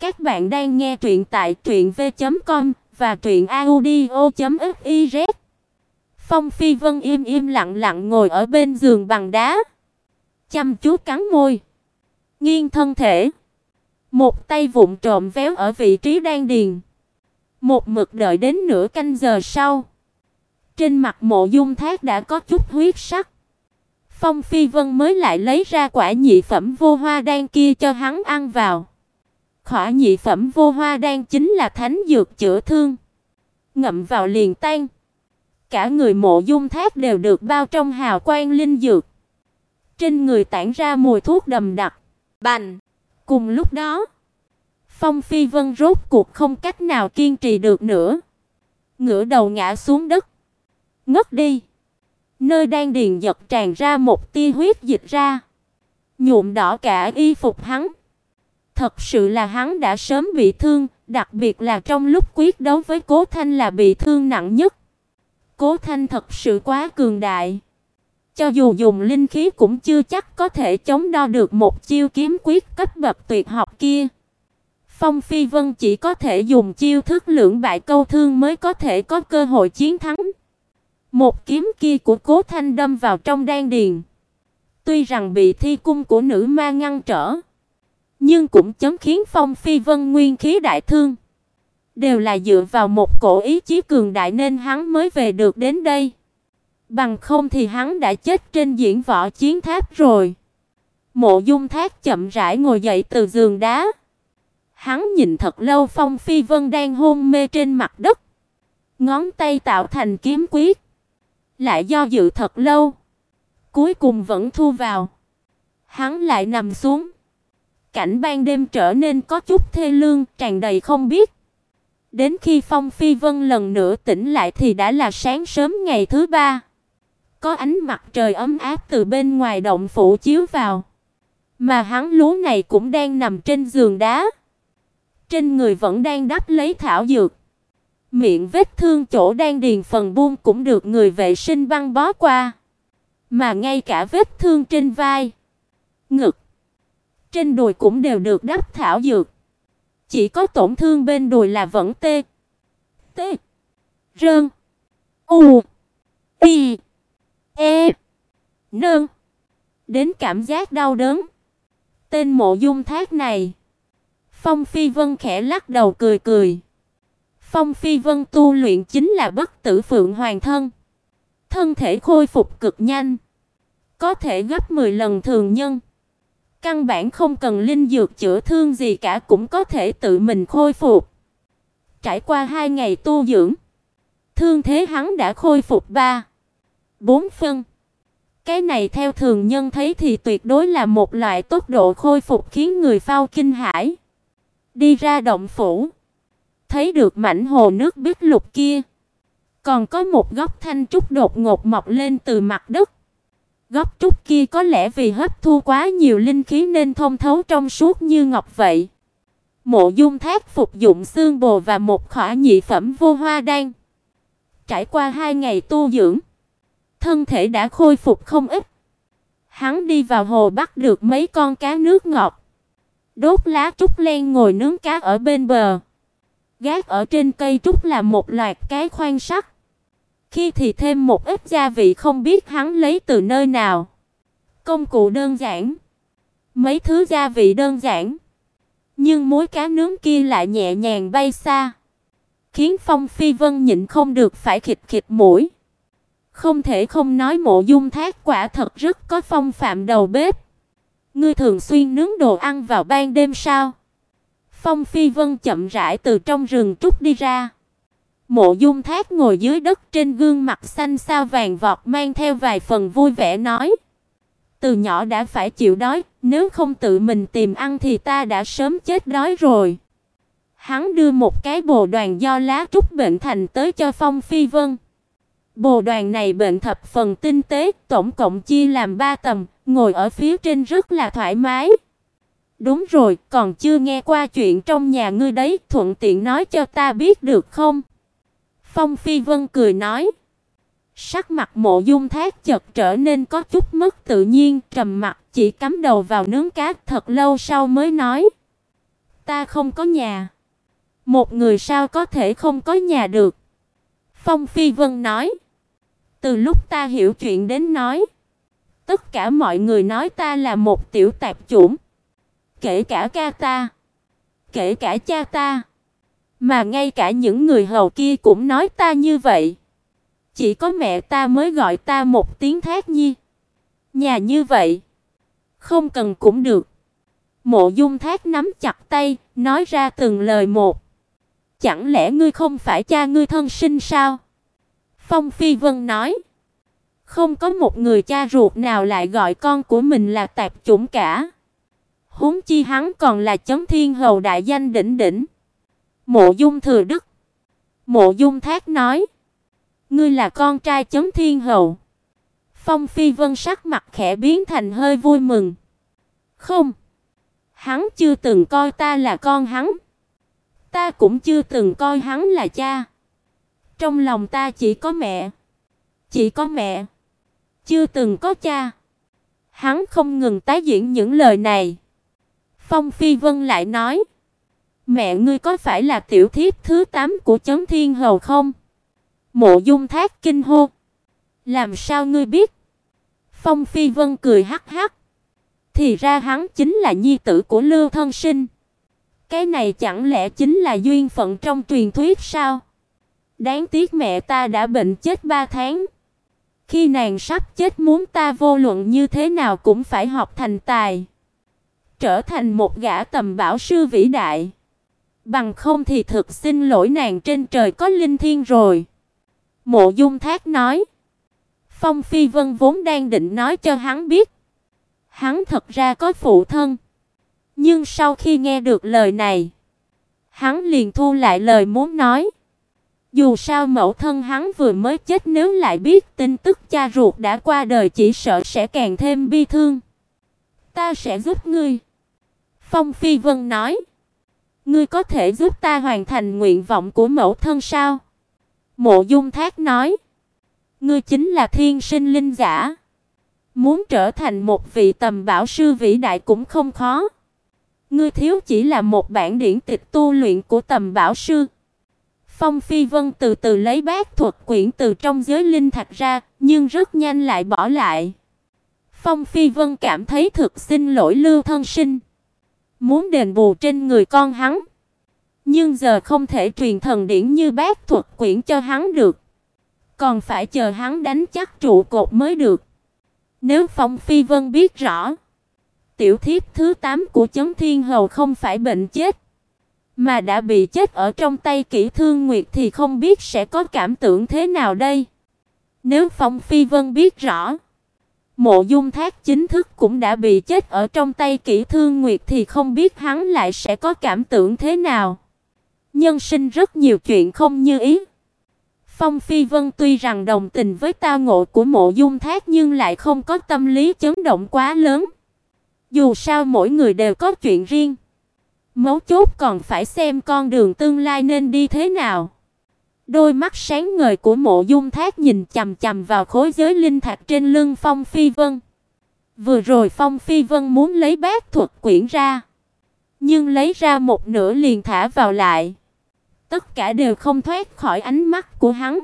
Các bạn đang nghe truyện tại truyệnv.com và truyệnaudio.fiz. Phong Phi Vân im im lặng lặng ngồi ở bên giường bằng đá, chăm chú cắn môi, nghiêng thân thể, một tay vụng trộm véo ở vị trí đan điền. Một mực đợi đến nửa canh giờ sau, trên mặt Mộ Dung Thác đã có chút huyết sắc. Phong Phi Vân mới lại lấy ra quả nhị phẩm vô hoa đan kia cho hắn ăn vào. Khỏa nhị phẩm vô hoa đan chính là thánh dược chữa thương. Ngậm vào liền tan. Cả người Mộ Dung Thác đều được bao trong hào quang linh dược. Trên người tản ra mùi thuốc đầm đặc. Bành! Cùng lúc đó, Phong Phi Vân rốt cuộc không cách nào kiên trì được nữa, ngửa đầu ngã xuống đất, ngất đi. Nơi đang điền giật tràn ra một tia huyết dịch ra, nhuộm đỏ cả y phục hắn. Thật sự là hắn đã sớm bị thương, đặc biệt là trong lúc quyết đấu với Cố Thanh là bị thương nặng nhất. Cố Thanh thật sự quá cường đại. Cho dù dùng linh khí cũng chưa chắc có thể chống đo được một chiêu kiếm quyết cấp bậc tuyệt học kia. Phong Phi Vân chỉ có thể dùng chiêu thức lưỡng bại câu thương mới có thể có cơ hội chiến thắng. Một kiếm kia của Cố Thanh đâm vào trong đan điền. Tuy rằng bị thi cung của nữ ma ngăn trở, nhưng cũng chấn khiến Phong Phi Vân nguyên khí đại thương. Đều là dựa vào một cổ ý chí cường đại nên hắn mới về được đến đây. Bằng không thì hắn đã chết trên diễn võ chiến tháp rồi. Mộ Dung Thác chậm rãi ngồi dậy từ giường đá. Hắn nhìn thật lâu Phong Phi Vân đang hôn mê trên mặt đất. Ngón tay tạo thành kiếm quyết. Lại do dự thật lâu. Cuối cùng vẫn thu vào. Hắn lại nằm xuống. Cảnh ban đêm trở nên có chút thê lương, tràn đầy không biết. Đến khi Phong Phi Vân lần nữa tỉnh lại thì đã là sáng sớm ngày thứ ba. Có ánh mặt trời ấm áp từ bên ngoài động phủ chiếu vào. Mà hắn lú này cũng đang nằm trên giường đá. Trên người vẫn đang đắp lấy thảo dược. Miệng vết thương chỗ đang điền phần buông cũng được người vệ sinh băng bó qua. Mà ngay cả vết thương trên vai, ngực, trên đùi cũng đều được đắp thảo dược. Chỉ có tổn thương bên đùi là vẫn tê. Tê. Rơn. U. Y. E. Nương. Đến cảm giác đau đớn. Tên mộ dung thác này. Phong Phi Vân khẽ lắc đầu cười cười. Phong Phi Vân tu luyện chính là bất tử phượng hoàng thân. Thân thể khôi phục cực nhanh. Có thể gấp 10 lần thường nhân. Căn bản không cần linh dược chữa thương gì cả cũng có thể tự mình khôi phục. Trải qua hai ngày tu dưỡng, thương thế hắn đã khôi phục 3, 4 phân. Cái này theo thường nhân thấy thì tuyệt đối là một loại tốc độ khôi phục khiến người phao kinh hãi. Đi ra động phủ, thấy được mảnh hồ nước bích lục kia, còn có một góc thanh trúc đột ngột mọc lên từ mặt đất. Góc trúc kia có lẽ vì hấp thu quá nhiều linh khí nên thông thấu trong suốt như ngọc vậy. Mộ Dung Thác phục dụng xương bồ và một khỏa nhị phẩm vô hoa đan. Trải qua hai ngày tu dưỡng, thân thể đã khôi phục không ít. Hắn đi vào hồ bắt được mấy con cá nước ngọt. Đốt lá trúc len ngồi nướng cá ở bên bờ. Gác ở trên cây trúc là một loạt cái khoan sắt. Khi thì thêm một ít gia vị không biết hắn lấy từ nơi nào. Công cụ đơn giản, mấy thứ gia vị đơn giản, nhưng muối cá nướng kia lại nhẹ nhàng bay xa, khiến Phong Phi Vân nhịn không được phải khịt khịt mũi. Không thể không nói Mộ Dung Thác quả thật rất có phong phạm đầu bếp. Ngươi thường xuyên nướng đồ ăn vào ban đêm sao? Phong Phi Vân chậm rãi từ trong rừng trúc đi ra. Mộ Dung Thác ngồi dưới đất trên gương mặt xanh xao vàng vọt mang theo vài phần vui vẻ nói: "Từ nhỏ đã phải chịu đói, nếu không tự mình tìm ăn thì ta đã sớm chết đói rồi." Hắn đưa một cái bồ đoàn do lá trúc bệnh thành tới cho Phong Phi Vân. Bồ đoàn này bệnh thập phần tinh tế, tổng cộng chia làm ba tầng, ngồi ở phía trên rất là thoải mái. Đúng rồi, còn chưa nghe qua chuyện trong nhà ngươi đấy, thuận tiện nói cho ta biết được không? Phong Phi Vân cười nói. Sắc mặt Mộ Dung Thác chợt trở nên có chút mất tự nhiên, trầm mặt, chỉ cắm đầu vào nướng cá, thật lâu sau mới nói: Ta không có nhà. Một người sao có thể không có nhà được? Phong Phi Vân nói. Từ lúc ta hiểu chuyện đến nói, tất cả mọi người nói ta là một tiểu tạp chủng, kể cả ca ta, kể cả cha ta, mà ngay cả những người hầu kia cũng nói ta như vậy. Chỉ có mẹ ta mới gọi ta một tiếng Thác Nhi. Nhà như vậy, không cần cũng được. Mộ Dung Thác nắm chặt tay, nói ra từng lời một. Chẳng lẽ ngươi không phải cha ngươi thân sinh sao? Phong Phi Vân nói. Không có một người cha ruột nào lại gọi con của mình là tạp chủng cả. Huống chi hắn còn là chấm thiên hầu đại danh đỉnh đỉnh. Mộ Dung Thừa Đức. Mộ Dung Thác nói. Ngươi là con trai chấm thiên hầu. Phong Phi Vân sắc mặt khẽ biến thành hơi vui mừng. Không. Hắn chưa từng coi ta là con hắn. Ta cũng chưa từng coi hắn là cha. Trong lòng ta chỉ có mẹ. Chỉ có mẹ. Chưa từng có cha. Hắn không ngừng tái diễn những lời này. Phong Phi Vân lại nói. Mẹ ngươi có phải là tiểu thiếp thứ 8 của chấn thiên hầu không? Mộ dung thác kinh hô. Làm sao ngươi biết? Phong Phi Vân cười hắc hắc. Thì ra hắn chính là nhi tử của Lưu Thân Sinh. Cái này chẳng lẽ chính là duyên phận trong truyền thuyết sao? Đáng tiếc mẹ ta đã bệnh chết 3 tháng. Khi nàng sắp chết muốn ta vô luận như thế nào cũng phải học thành tài, trở thành một gã tầm bảo sư vĩ đại. Bằng không thì thực xin lỗi nàng trên trời có linh thiên rồi. Mộ Dung Thác nói. Phong Phi Vân vốn đang định nói cho hắn biết, hắn thật ra có phụ thân. Nhưng sau khi nghe được lời này, hắn liền thu lại lời muốn nói. Dù sao mẫu thân hắn vừa mới chết nếu lại biết tin tức cha ruột đã qua đời chỉ sợ sẽ càng thêm bi thương. Ta sẽ giúp ngươi. Phong Phi Vân nói. Ngươi có thể giúp ta hoàn thành nguyện vọng của mẫu thân sao? Mộ Dung Thác nói. Ngươi chính là thiên sinh linh giả. Muốn trở thành một vị tầm bảo sư vĩ đại cũng không khó. Ngươi thiếu chỉ là một bản điển tịch tu luyện của tầm bảo sư. Phong Phi Vân từ từ lấy bát thuật quyển từ trong giới linh thạch ra, nhưng rất nhanh lại bỏ lại. Phong Phi Vân cảm thấy thực xin lỗi Lưu Thân Sinh, muốn đền bù trên người con hắn, nhưng giờ không thể truyền thần điển như bát thuật quyển cho hắn được, còn phải chờ hắn đánh chắc trụ cột mới được. Nếu Phong Phi Vân biết rõ, tiểu thiếp thứ 8 của Chấn Thiên Hầu không phải bệnh chết, mà đã bị chết ở trong tay Kỷ Thương Nguyệt thì không biết sẽ có cảm tưởng thế nào đây. Nếu Phong Phi Vân biết rõ, Mộ Dung Thác chính thức cũng đã bị chết ở trong tay Kỷ Thương Nguyệt thì không biết hắn lại sẽ có cảm tưởng thế nào. Nhân sinh rất nhiều chuyện không như ý. Phong Phi Vân tuy rằng đồng tình với tao ngộ của Mộ Dung Thác nhưng lại không có tâm lý chấn động quá lớn. Dù sao mỗi người đều có chuyện riêng. Mấu chốt còn phải xem con đường tương lai nên đi thế nào. Đôi mắt sáng ngời của Mộ Dung Thác nhìn chằm chằm vào khối giới linh thạch trên lưng Phong Phi Vân. Vừa rồi Phong Phi Vân muốn lấy bát thuật quyển ra, nhưng lấy ra một nửa liền thả vào lại. Tất cả đều không thoát khỏi ánh mắt của hắn.